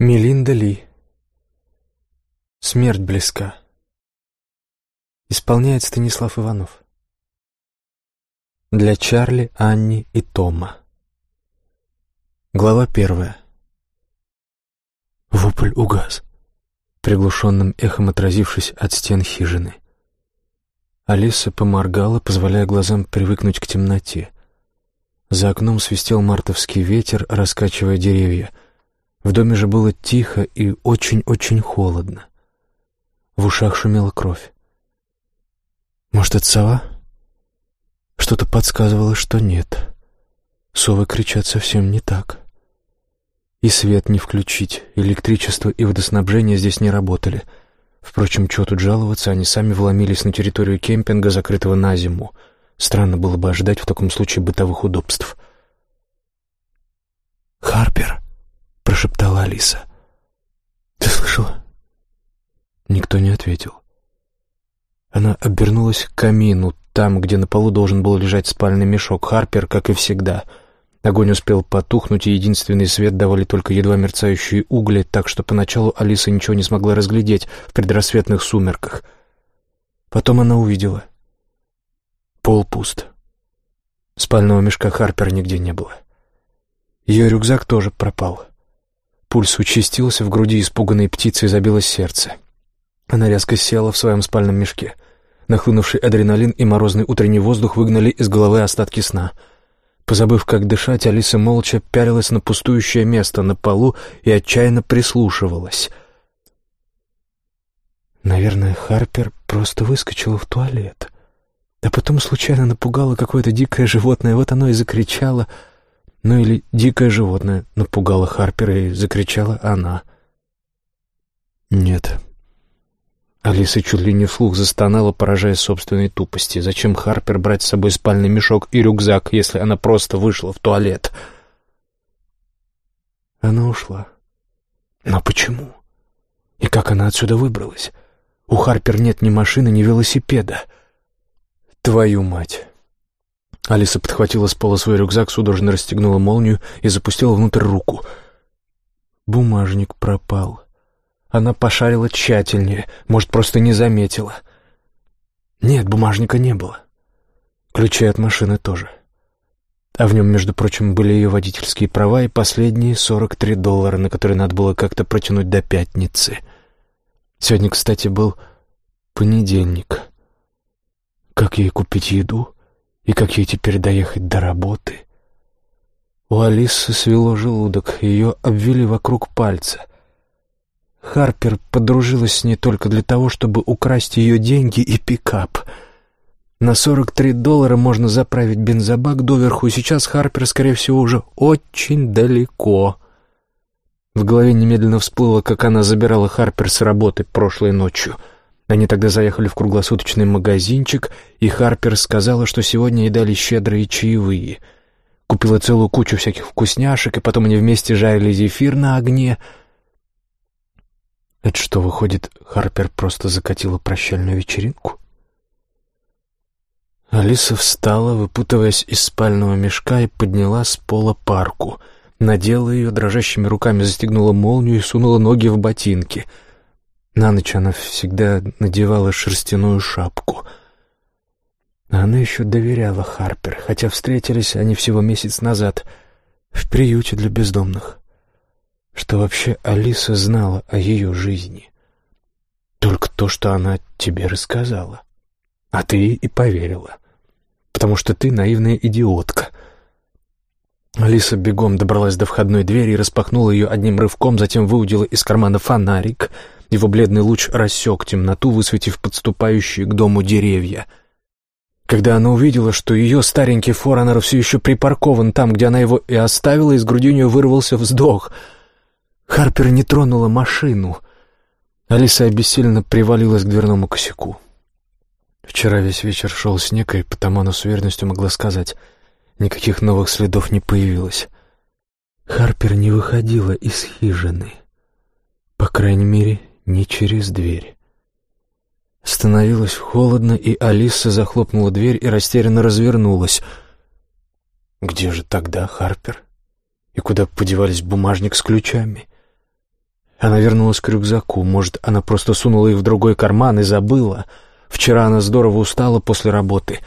Мелинда Ли. Смерть близка. Исполняет Станислав Иванов. Для Чарли, Анни и Тома. Глава первая. Вопль угас, приглушенным эхом отразившись от стен хижины. Алиса поморгала, позволяя глазам привыкнуть к темноте. За окном свистел мартовский ветер, раскачивая деревья — в доме же было тихо и очень-очень холодно. В ушах шумела кровь. Может, это сова? Что-то подсказывало, что нет. Совы кричат совсем не так. И свет не включить, электричество и водоснабжение здесь не работали. Впрочем, чего тут жаловаться, они сами вломились на территорию кемпинга, закрытого на зиму. Странно было бы ожидать в таком случае бытовых удобств. «Харпер!» прошептала Алиса. «Ты слышала?» Никто не ответил. Она обернулась к камину, там, где на полу должен был лежать спальный мешок. Харпер, как и всегда. Огонь успел потухнуть, и единственный свет давали только едва мерцающие угли, так что поначалу Алиса ничего не смогла разглядеть в предрассветных сумерках. Потом она увидела. Пол пуст. Спального мешка Харпера нигде не было. Ее рюкзак тоже пропал. Пульс участился, в груди испуганной птицей забилось сердце. Она резко села в своем спальном мешке. Нахлынувший адреналин и морозный утренний воздух выгнали из головы остатки сна. Позабыв, как дышать, Алиса молча пялилась на пустующее место на полу и отчаянно прислушивалась. Наверное, Харпер просто выскочила в туалет. А потом случайно напугала какое-то дикое животное, вот оно и закричало — ну или дикое животное напугало Харпера и закричала она. Нет. Алиса чуть ли не вслух застонала, поражаясь собственной тупости. Зачем Харпер брать с собой спальный мешок и рюкзак, если она просто вышла в туалет? Она ушла. Но почему? И как она отсюда выбралась? У Харпер нет ни машины, ни велосипеда. Твою мать! Алиса подхватила с пола свой рюкзак, судорожно расстегнула молнию и запустила внутрь руку. Бумажник пропал. Она пошарила тщательнее, может, просто не заметила. Нет, бумажника не было. Ключей от машины тоже. А в нем, между прочим, были ее водительские права и последние 43 доллара, на которые надо было как-то протянуть до пятницы. Сегодня, кстати, был понедельник. Как ей купить еду? И как ей теперь доехать до работы? У Алисы свело желудок, ее обвили вокруг пальца. Харпер подружилась с ней только для того, чтобы украсть ее деньги и пикап. На 43 доллара можно заправить бензобак доверху, и сейчас Харпер, скорее всего, уже очень далеко. В голове немедленно всплыло, как она забирала Харпер с работы прошлой ночью — они тогда заехали в круглосуточный магазинчик, и Харпер сказала, что сегодня ей дали щедрые чаевые. Купила целую кучу всяких вкусняшек, и потом они вместе жарили зефир на огне. Это что, выходит, Харпер просто закатила прощальную вечеринку? Алиса встала, выпутываясь из спального мешка, и подняла с пола парку. Надела ее, дрожащими руками застегнула молнию и сунула ноги в ботинки — на ночь она всегда надевала шерстяную шапку. Она еще доверяла Харпер, хотя встретились они всего месяц назад в приюте для бездомных. Что вообще Алиса знала о ее жизни? Только то, что она тебе рассказала. А ты и поверила. Потому что ты наивная идиотка. Алиса бегом добралась до входной двери и распахнула ее одним рывком, затем выудила из кармана фонарик — его бледный луч рассек темноту, высветив подступающие к дому деревья. Когда она увидела, что ее старенький форанер все еще припаркован там, где она его и оставила, из груди у нее вырвался вздох. Харпер не тронула машину. Алиса обессиленно привалилась к дверному косяку. Вчера весь вечер шел снег, и потому она с уверенностью могла сказать, никаких новых следов не появилось. Харпер не выходила из хижины. По крайней мере, не через дверь. Становилось холодно, и Алиса захлопнула дверь и растерянно развернулась. Где же тогда Харпер? И куда подевались бумажник с ключами? Она вернулась к рюкзаку. Может, она просто сунула их в другой карман и забыла. Вчера она здорово устала после работы.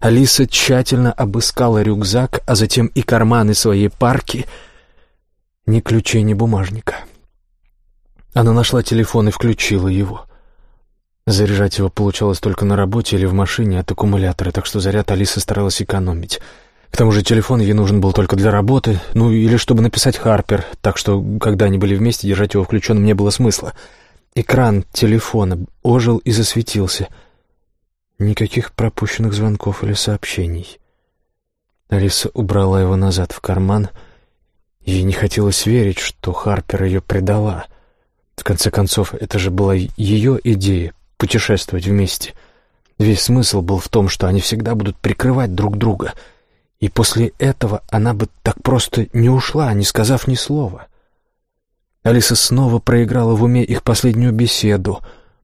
Алиса тщательно обыскала рюкзак, а затем и карманы своей парки. Ни ключей, ни бумажника. Она нашла телефон и включила его. Заряжать его получалось только на работе или в машине от аккумулятора, так что заряд Алиса старалась экономить. К тому же телефон ей нужен был только для работы, ну или чтобы написать Харпер, так что, когда они были вместе, держать его включенным не было смысла. Экран телефона ожил и засветился. Никаких пропущенных звонков или сообщений. Алиса убрала его назад в карман. Ей не хотелось верить, что Харпер ее предала. В конце концов, это же была ее идея путешествовать вместе. Весь смысл был в том, что они всегда будут прикрывать друг друга. И после этого она бы так просто не ушла, не сказав ни слова. Алиса снова проиграла в уме их последнюю беседу,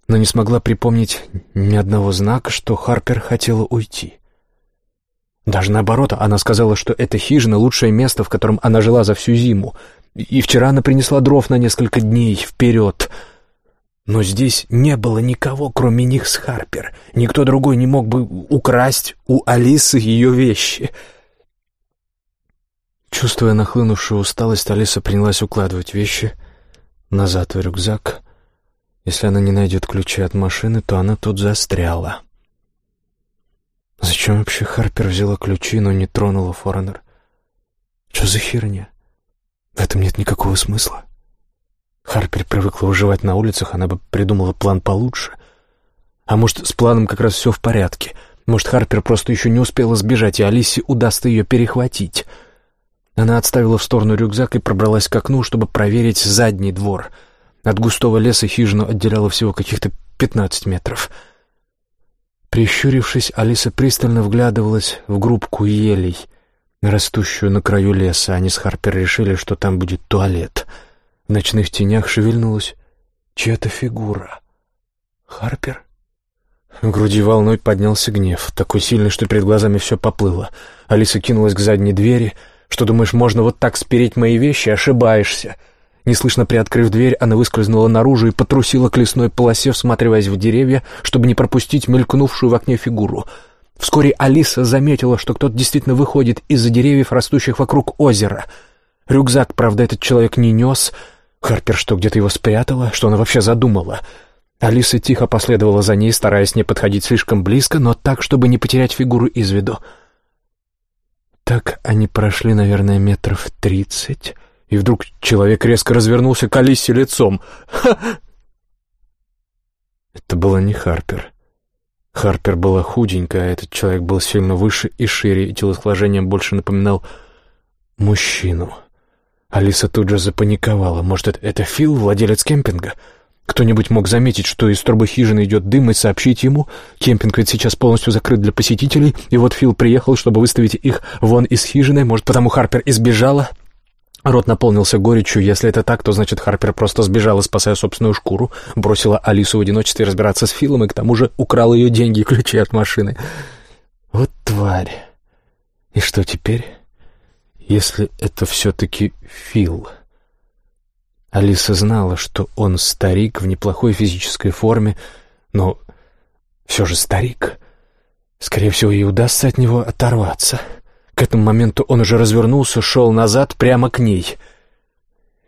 но не смогла припомнить ни одного знака, что Харпер хотела уйти. Даже наоборот, она сказала, что эта хижина — лучшее место, в котором она жила за всю зиму. И вчера она принесла дров на несколько дней вперед — но здесь не было никого, кроме них с Харпер. Никто другой не мог бы украсть у Алисы ее вещи. Чувствуя нахлынувшую усталость, Алиса принялась укладывать вещи назад в рюкзак. Если она не найдет ключи от машины, то она тут застряла. Зачем вообще Харпер взяла ключи, но не тронула Форенер? Что за херня? В этом нет никакого смысла. Харпер привыкла выживать на улицах, она бы придумала план получше. А может, с планом как раз все в порядке. Может, Харпер просто еще не успела сбежать, и Алисе удастся ее перехватить. Она отставила в сторону рюкзак и пробралась к окну, чтобы проверить задний двор. От густого леса хижину отделяло всего каких-то пятнадцать метров. Прищурившись, Алиса пристально вглядывалась в группку елей, растущую на краю леса. Они с Харпер решили, что там будет туалет — в ночных тенях шевельнулась чья-то фигура. Харпер? В груди волной поднялся гнев, такой сильный, что перед глазами все поплыло. Алиса кинулась к задней двери. «Что, думаешь, можно вот так спереть мои вещи? Ошибаешься!» Неслышно приоткрыв дверь, она выскользнула наружу и потрусила к лесной полосе, всматриваясь в деревья, чтобы не пропустить мелькнувшую в окне фигуру. Вскоре Алиса заметила, что кто-то действительно выходит из-за деревьев, растущих вокруг озера. Рюкзак, правда, этот человек не нес — Харпер что, где-то его спрятала? Что она вообще задумала? Алиса тихо последовала за ней, стараясь не подходить слишком близко, но так, чтобы не потерять фигуру из виду. Так они прошли, наверное, метров тридцать, и вдруг человек резко развернулся к Алисе лицом. Ха! Это была не Харпер. Харпер была худенькая, а этот человек был сильно выше и шире, и телосложением больше напоминал мужчину. Алиса тут же запаниковала. Может, это, Фил, владелец кемпинга? Кто-нибудь мог заметить, что из трубы хижины идет дым, и сообщить ему? Кемпинг ведь сейчас полностью закрыт для посетителей, и вот Фил приехал, чтобы выставить их вон из хижины. Может, потому Харпер избежала? Рот наполнился горечью. Если это так, то значит Харпер просто сбежала, спасая собственную шкуру, бросила Алису в одиночестве разбираться с Филом и к тому же украла ее деньги и ключи от машины. Вот тварь. И что теперь? если это все-таки Фил. Алиса знала, что он старик в неплохой физической форме, но все же старик. Скорее всего, ей удастся от него оторваться. К этому моменту он уже развернулся, шел назад прямо к ней.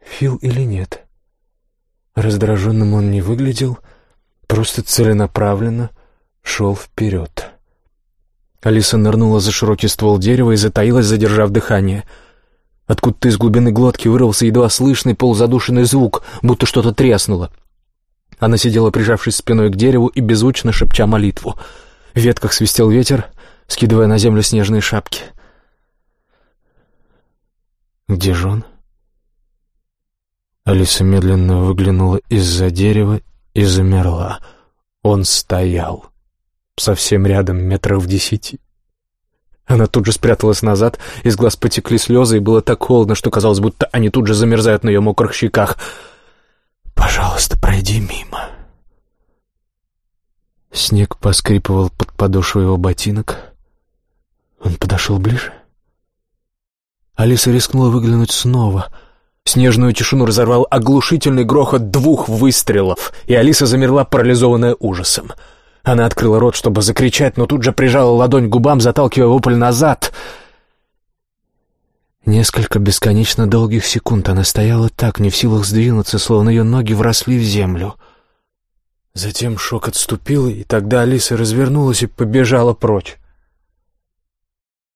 Фил или нет? Раздраженным он не выглядел, просто целенаправленно шел вперед. Алиса нырнула за широкий ствол дерева и затаилась, задержав дыхание. Откуда-то из глубины глотки вырвался едва слышный полузадушенный звук, будто что-то треснуло. Она сидела, прижавшись спиной к дереву и беззвучно шепча молитву. В ветках свистел ветер, скидывая на землю снежные шапки. «Где же он?» Алиса медленно выглянула из-за дерева и замерла. Он стоял совсем рядом, метров в десяти. Она тут же спряталась назад, из глаз потекли слезы, и было так холодно, что казалось, будто они тут же замерзают на ее мокрых щеках. «Пожалуйста, пройди мимо». Снег поскрипывал под подошвой его ботинок. Он подошел ближе. Алиса рискнула выглянуть снова. Снежную тишину разорвал оглушительный грохот двух выстрелов, и Алиса замерла, парализованная ужасом. Она открыла рот, чтобы закричать, но тут же прижала ладонь к губам, заталкивая вопль назад. Несколько бесконечно долгих секунд она стояла так, не в силах сдвинуться, словно ее ноги вросли в землю. Затем шок отступил, и тогда Алиса развернулась и побежала прочь.